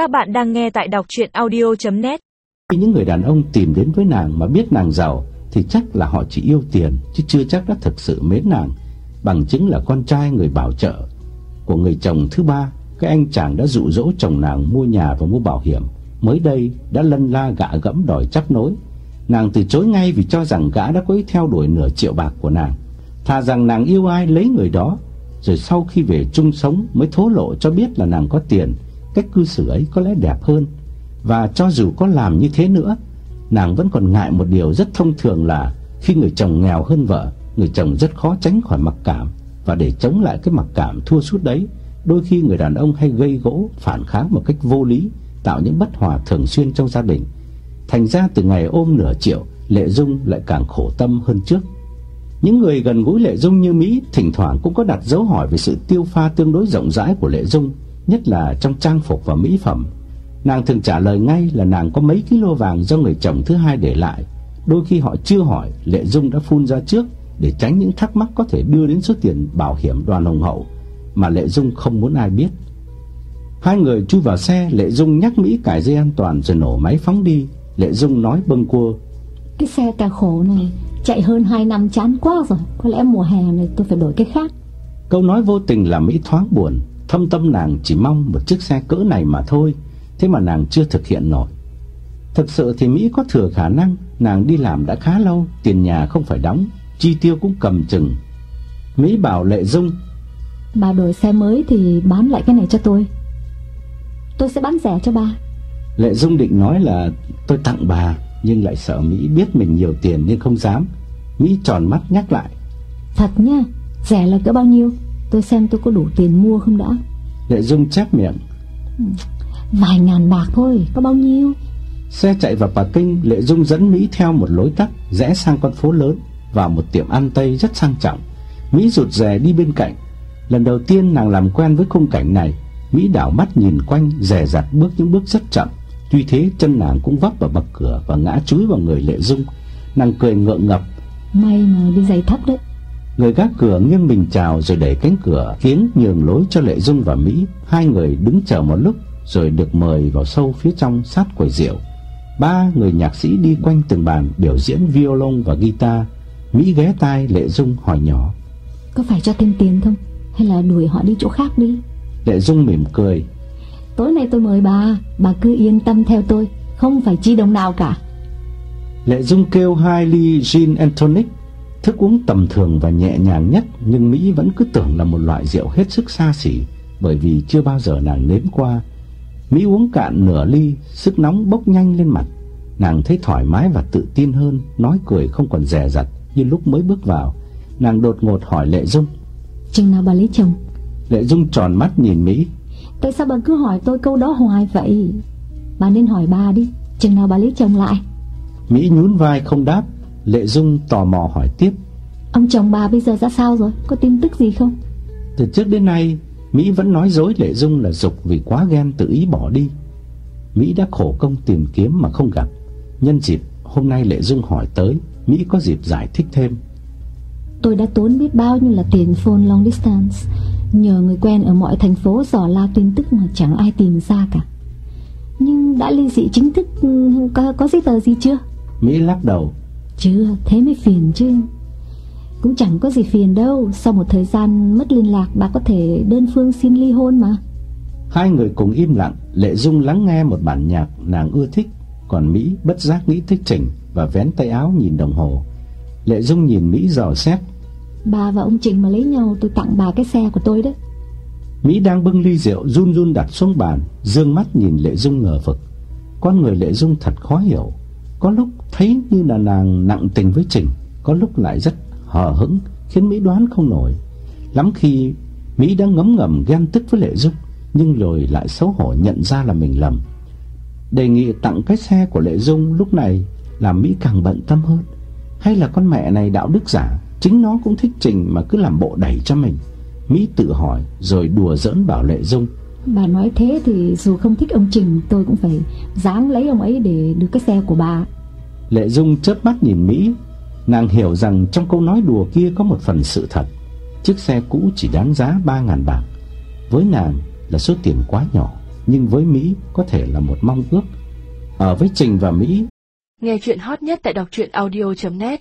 Các bạn đang nghe tại đọc chuyện audio.net Khi những người đàn ông tìm đến với nàng mà biết nàng giàu thì chắc là họ chỉ yêu tiền chứ chưa chắc đã thực sự mến nàng. Bằng chứng là con trai người bảo trợ của người chồng thứ ba, cái anh chàng đã dụ dỗ chồng nàng mua nhà và mua bảo hiểm. Mới đây đã lân la gã gẫm đòi chấp nối. Nàng từ chối ngay vì cho rằng gã đã có ý theo đuổi nửa triệu bạc của nàng. Thà rằng nàng yêu ai lấy người đó, rồi sau khi về chung sống mới thố lộ cho biết là nàng có tiền cách cư xử ấy có lẽ đẹp hơn. Và cho dù có làm như thế nữa, nàng vẫn còn ngại một điều rất thông thường là khi người chồng nghèo hơn vợ, người chồng rất khó tránh khỏi mặc cảm và để chống lại cái mặc cảm thua sút đấy, đôi khi người đàn ông hay gây gỗ, phản kháng một cách vô lý, tạo những bất hòa thường xuyên trong gia đình. Thành ra từ ngày ôm nửa triệu, Lệ Dung lại càng khổ tâm hơn trước. Những người gần gũi Lệ Dung như Mỹ thỉnh thoảng cũng có đặt dấu hỏi về sự tiêu pha tương đối rộng rãi của Lệ Dung nhất là trong trang phục và mỹ phẩm. Nàng thường trả lời ngay là nàng có mấy kilo vàng do người chồng thứ hai để lại. Đôi khi họ chưa hỏi, Lệ Dung đã phun ra trước để tránh những thắc mắc có thể đưa đến số tiền bảo hiểm đoàn hồng hậu mà Lệ Dung không muốn ai biết. Hai người chui vào xe, Lệ Dung nhắc Mỹ cài dây an toàn rồi nổ máy phóng đi. Lệ Dung nói bâng quơ: "Cái xe cà khổ này chạy hơn 2 năm chán quá rồi, có lẽ mùa hè này tôi phải đổi cái khác." Câu nói vô tình làm Mỹ thoáng buồn, Thâm tâm nàng chỉ mong một chiếc xe cỡ này mà thôi, thế mà nàng chưa thực hiện nổi. Thực sự thì Mỹ có thừa khả năng, nàng đi làm đã khá lâu, tiền nhà không phải đóng, chi tiêu cũng cầm chừng. Mỹ bảo Lệ Dung, "Bà đổi xe mới thì bán lại cái này cho tôi. Tôi sẽ bán rẻ cho bà." Lệ Dung định nói là tôi tặng bà, nhưng lại sợ Mỹ biết mình nhiều tiền nên không dám. Mỹ tròn mắt nhắc lại, "Thật nha, rẻ là cỡ bao nhiêu?" Tôi xem tôi có đủ tiền mua không đã. Lệ Dung chép miệng. Ừ, Vài ngàn bạc thôi Có bao nhiêu? Xe chạy vào Bà Kinh Lệ Dung dẫn Mỹ theo một lối tắt Rẽ sang con phố lớn Vào một tiệm ăn Tây rất sang trọng. Mỹ rụt rè đi bên cạnh. Lần đầu tiên nàng làm quen với khung cảnh này Mỹ đảo mắt nhìn quanh Rè rặt bước những bước rất chậm. Tuy thế chân nàng cũng vấp vào bậc cửa Và ngã chúi vào người Lệ Dung. Nàng cười ngượng ngập. May mà đi giày thấp đấy Người gác cửa nghiêng mình chào rồi đẩy cánh cửa khiến nhường lối cho Lệ Dung và Mỹ. Hai người đứng chờ một lúc rồi được mời vào sâu phía trong sát quầy rượu. Ba người nhạc sĩ đi quanh từng bàn biểu diễn violon và guitar. Mỹ ghé tai Lệ Dung hỏi nhỏ: "Có phải cho thêm tiền không hay là đuổi họ đi chỗ khác đi?" Lệ Dung mỉm cười: "Tối nay tôi mời bà, bà cứ yên tâm theo tôi, không phải chi đồng nào cả." Lệ Dung kêu hai ly gin and tonic Thức uống tầm thường và nhẹ nhàng nhất nhưng Mỹ vẫn cứ tưởng là một loại rượu hết sức xa xỉ bởi vì chưa bao giờ nàng nếm qua. Mỹ uống cạn nửa ly, sức nóng bốc nhanh lên mặt. Nàng thấy thoải mái và tự tin hơn, nói cười không còn dè dặt như lúc mới bước vào. Nàng đột ngột hỏi Lệ Dung: "Chừng nào bà lấy chồng?" Lệ Dung tròn mắt nhìn Mỹ. "Tại sao bà cứ hỏi tôi câu đó hoài vậy? Bà nên hỏi bà đi, chừng nào bà lấy chồng lại?" Mỹ nhún vai không đáp, Lệ Dung tò mò hỏi tiếp. Ông chồng bà bây giờ ra sao rồi? Có tin tức gì không? Từ trước đến nay Mỹ vẫn nói dối Lệ Dung là dục vì quá ghen tự ý bỏ đi. Mỹ đã khổ công tìm kiếm mà không gặp. Nhân dịp hôm nay Lệ Dung hỏi tới Mỹ có dịp giải thích thêm. Tôi đã tốn biết bao nhiêu là tiền phone long distance. Nhờ người quen ở mọi thành phố dò la tin tức mà chẳng ai tìm ra cả. Nhưng đã ly dị chính thức có, có giấy tờ gì chưa? Mỹ lắc đầu Chưa, thế mới phiền chứ. Cũng chẳng có gì phiền đâu. Sau một thời gian mất liên lạc Bà có thể đơn phương xin ly hôn mà. Hai người cùng im lặng Lệ Dung lắng nghe một bản nhạc nàng ưa thích Còn Mỹ bất giác nghĩ thích Trình Và vén tay áo nhìn đồng hồ. Lệ Dung nhìn Mỹ dò xét. Bà và ông Trình mà lấy nhau Tôi tặng bà cái xe của tôi đấy. Mỹ đang bưng ly rượu run run đặt xuống bàn Dương mắt nhìn Lệ Dung ngờ vực. Con người Lệ Dung thật khó hiểu có lúc thấy như là nàng nặng tình với Trình, Có lúc lại rất hờ hững, Khiến Mỹ đoán không nổi. Lắm khi Mỹ đã ngấm ngầm ghen tức với Lệ Dung, Nhưng rồi lại xấu hổ nhận ra là mình lầm. Đề nghị tặng cái xe của Lệ Dung lúc này Làm Mỹ càng bận tâm hơn. Hay là con mẹ này đạo đức giả, Chính nó cũng thích Trình mà cứ làm bộ đẩy cho mình. Mỹ tự hỏi, rồi đùa giỡn bảo Lệ Dung Bà nói thế thì dù không thích ông Trình Tôi cũng phải dáng lấy ông ấy để được cái xe của bà. Lệ Dung chớp mắt nhìn Mỹ. Nàng hiểu rằng trong câu nói đùa kia có một phần sự thật. Chiếc xe cũ chỉ đáng giá 3.000 bạc. Với nàng là số tiền quá nhỏ nhưng với Mỹ có thể là một mong ước. Ở với Trình và Mỹ, Nghe chuyện hot nhất tại đọc truyện audio.net